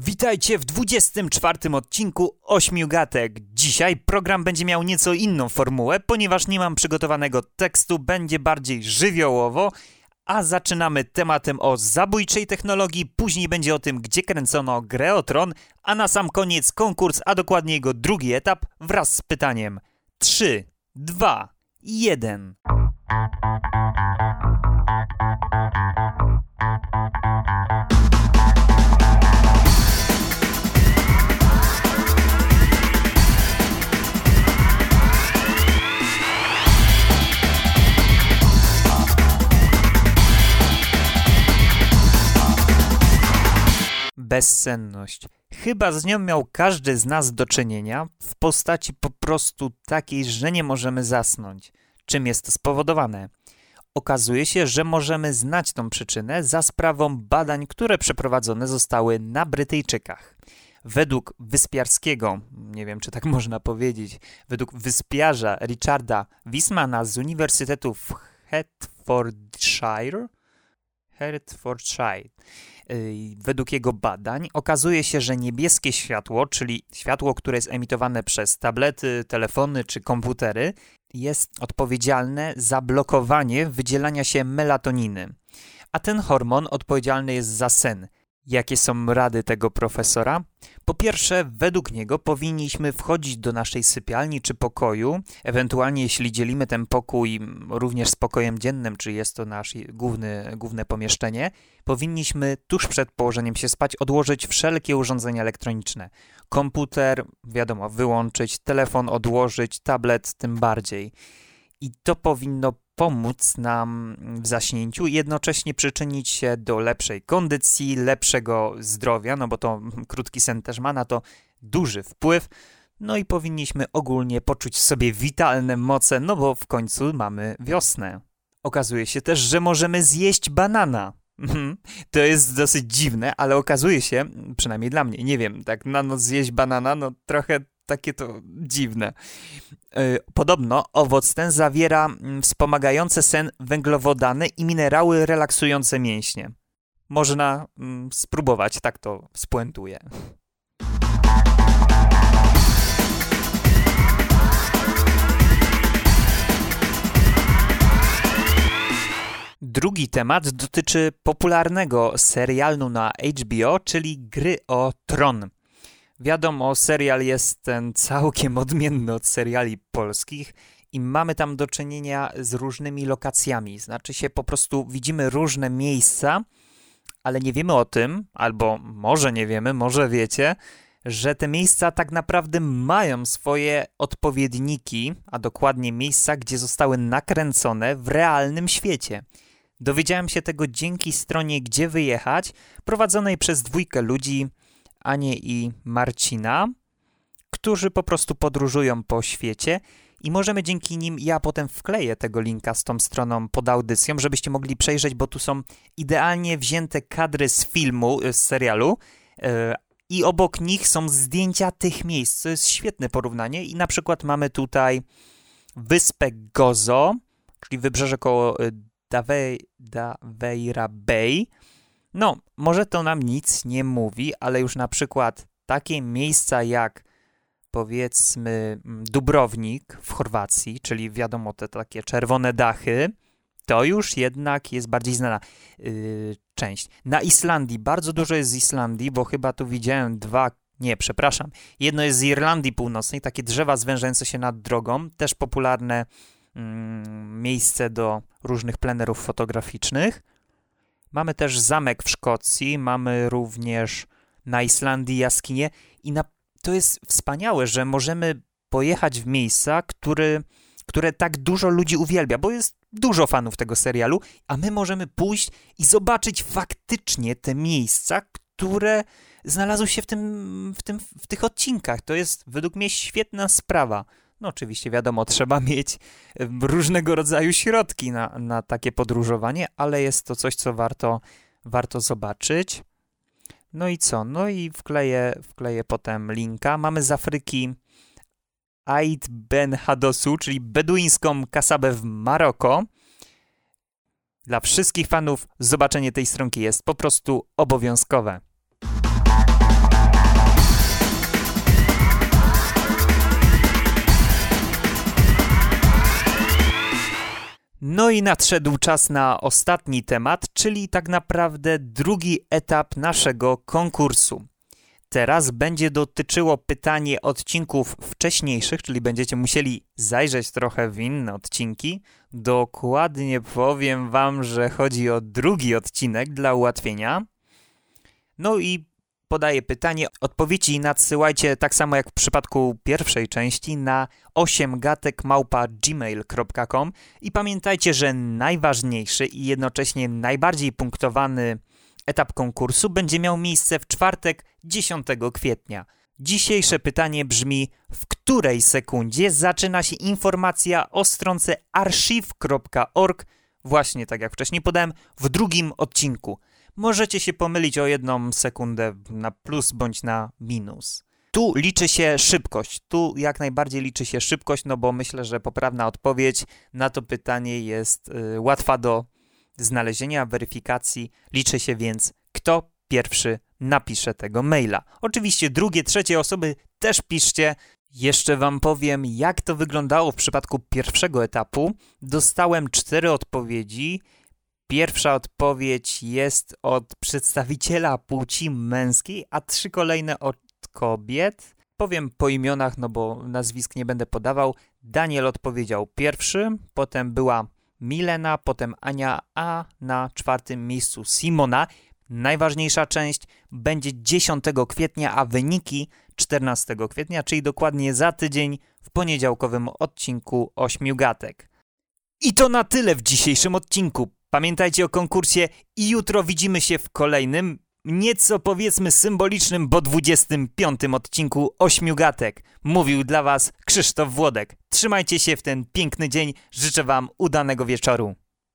Witajcie w 24 odcinku Ośmiu Gatek. Dzisiaj program będzie miał nieco inną formułę, ponieważ nie mam przygotowanego tekstu, będzie bardziej żywiołowo, a zaczynamy tematem o zabójczej technologii, później będzie o tym, gdzie kręcono grę o Tron, a na sam koniec konkurs, a dokładnie jego drugi etap wraz z pytaniem 3, 2, 1. bezsenność. Chyba z nią miał każdy z nas do czynienia w postaci po prostu takiej, że nie możemy zasnąć. Czym jest to spowodowane? Okazuje się, że możemy znać tą przyczynę za sprawą badań, które przeprowadzone zostały na Brytyjczykach. Według wyspiarskiego, nie wiem czy tak można powiedzieć, według wyspiarza Richarda Wismana z Uniwersytetu w Hertfordshire, Hertfordshire według jego badań okazuje się, że niebieskie światło, czyli światło, które jest emitowane przez tablety, telefony czy komputery, jest odpowiedzialne za blokowanie wydzielania się melatoniny. A ten hormon odpowiedzialny jest za sen. Jakie są rady tego profesora? Po pierwsze, według niego powinniśmy wchodzić do naszej sypialni czy pokoju, ewentualnie jeśli dzielimy ten pokój również z pokojem dziennym, czy jest to nasze główny, główne pomieszczenie, powinniśmy tuż przed położeniem się spać odłożyć wszelkie urządzenia elektroniczne. Komputer, wiadomo, wyłączyć, telefon odłożyć, tablet tym bardziej. I to powinno pomóc nam w zaśnięciu i jednocześnie przyczynić się do lepszej kondycji, lepszego zdrowia, no bo to krótki sen też ma na to duży wpływ. No i powinniśmy ogólnie poczuć w sobie witalne moce, no bo w końcu mamy wiosnę. Okazuje się też, że możemy zjeść banana. Mhm. To jest dosyć dziwne, ale okazuje się, przynajmniej dla mnie, nie wiem, tak na noc zjeść banana, no trochę takie to dziwne. E, podobno owoc ten zawiera mm, wspomagające sen węglowodany i minerały relaksujące mięśnie. Można mm, spróbować, tak to spuentuję. Drugi temat dotyczy popularnego serialu na HBO, czyli gry o Tron. Wiadomo, serial jest ten całkiem odmienny od seriali polskich i mamy tam do czynienia z różnymi lokacjami. Znaczy się po prostu widzimy różne miejsca, ale nie wiemy o tym, albo może nie wiemy, może wiecie, że te miejsca tak naprawdę mają swoje odpowiedniki, a dokładnie miejsca, gdzie zostały nakręcone w realnym świecie. Dowiedziałem się tego dzięki stronie Gdzie Wyjechać, prowadzonej przez dwójkę ludzi, Anię i Marcina, którzy po prostu podróżują po świecie i możemy dzięki nim, ja potem wkleję tego linka z tą stroną pod audycją, żebyście mogli przejrzeć, bo tu są idealnie wzięte kadry z filmu, z serialu yy, i obok nich są zdjęcia tych miejsc, co jest świetne porównanie. I na przykład mamy tutaj wyspę Gozo, czyli wybrzeże koło e, Daveira Bay, no, może to nam nic nie mówi, ale już na przykład takie miejsca jak powiedzmy mm, Dubrownik w Chorwacji, czyli wiadomo te takie czerwone dachy, to już jednak jest bardziej znana yy, część. Na Islandii, bardzo dużo jest z Islandii, bo chyba tu widziałem dwa, nie, przepraszam, jedno jest z Irlandii Północnej, takie drzewa zwężające się nad drogą, też popularne yy, miejsce do różnych plenerów fotograficznych. Mamy też zamek w Szkocji, mamy również na Islandii jaskinie i na, to jest wspaniałe, że możemy pojechać w miejsca, który, które tak dużo ludzi uwielbia, bo jest dużo fanów tego serialu, a my możemy pójść i zobaczyć faktycznie te miejsca, które znalazły się w, tym, w, tym, w tych odcinkach. To jest według mnie świetna sprawa. No oczywiście wiadomo, trzeba mieć różnego rodzaju środki na, na takie podróżowanie, ale jest to coś, co warto, warto zobaczyć. No i co? No i wkleję, wkleję potem linka. Mamy z Afryki Ait Ben Hadosu, czyli beduińską kasabę w Maroko. Dla wszystkich fanów zobaczenie tej stronki jest po prostu obowiązkowe. No i nadszedł czas na ostatni temat, czyli tak naprawdę drugi etap naszego konkursu. Teraz będzie dotyczyło pytanie odcinków wcześniejszych, czyli będziecie musieli zajrzeć trochę w inne odcinki. Dokładnie powiem Wam, że chodzi o drugi odcinek dla ułatwienia. No i podaję pytanie. Odpowiedzi nadsyłajcie tak samo jak w przypadku pierwszej części na 8gatek.gmail.com i pamiętajcie, że najważniejszy i jednocześnie najbardziej punktowany etap konkursu będzie miał miejsce w czwartek 10 kwietnia. Dzisiejsze pytanie brzmi: w której sekundzie zaczyna się informacja o stronce archive.org, właśnie tak jak wcześniej podałem, w drugim odcinku? Możecie się pomylić o jedną sekundę na plus bądź na minus. Tu liczy się szybkość. Tu jak najbardziej liczy się szybkość, no bo myślę, że poprawna odpowiedź na to pytanie jest y, łatwa do znalezienia, weryfikacji. Liczy się więc, kto pierwszy napisze tego maila. Oczywiście drugie, trzecie osoby też piszcie. Jeszcze Wam powiem, jak to wyglądało w przypadku pierwszego etapu. Dostałem cztery odpowiedzi. Pierwsza odpowiedź jest od przedstawiciela płci męskiej, a trzy kolejne od kobiet. Powiem po imionach, no bo nazwisk nie będę podawał. Daniel odpowiedział pierwszy, potem była Milena, potem Ania, a na czwartym miejscu Simona. Najważniejsza część będzie 10 kwietnia, a wyniki 14 kwietnia, czyli dokładnie za tydzień w poniedziałkowym odcinku Ośmiu Gatek. I to na tyle w dzisiejszym odcinku. Pamiętajcie o konkursie i jutro widzimy się w kolejnym, nieco powiedzmy symbolicznym, bo 25 odcinku Ośmiu Gatek. Mówił dla Was Krzysztof Włodek. Trzymajcie się w ten piękny dzień, życzę Wam udanego wieczoru.